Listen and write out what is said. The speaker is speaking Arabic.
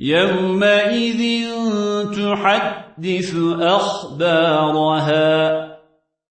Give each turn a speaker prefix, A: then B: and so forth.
A: يومئذ تحدث أخبارها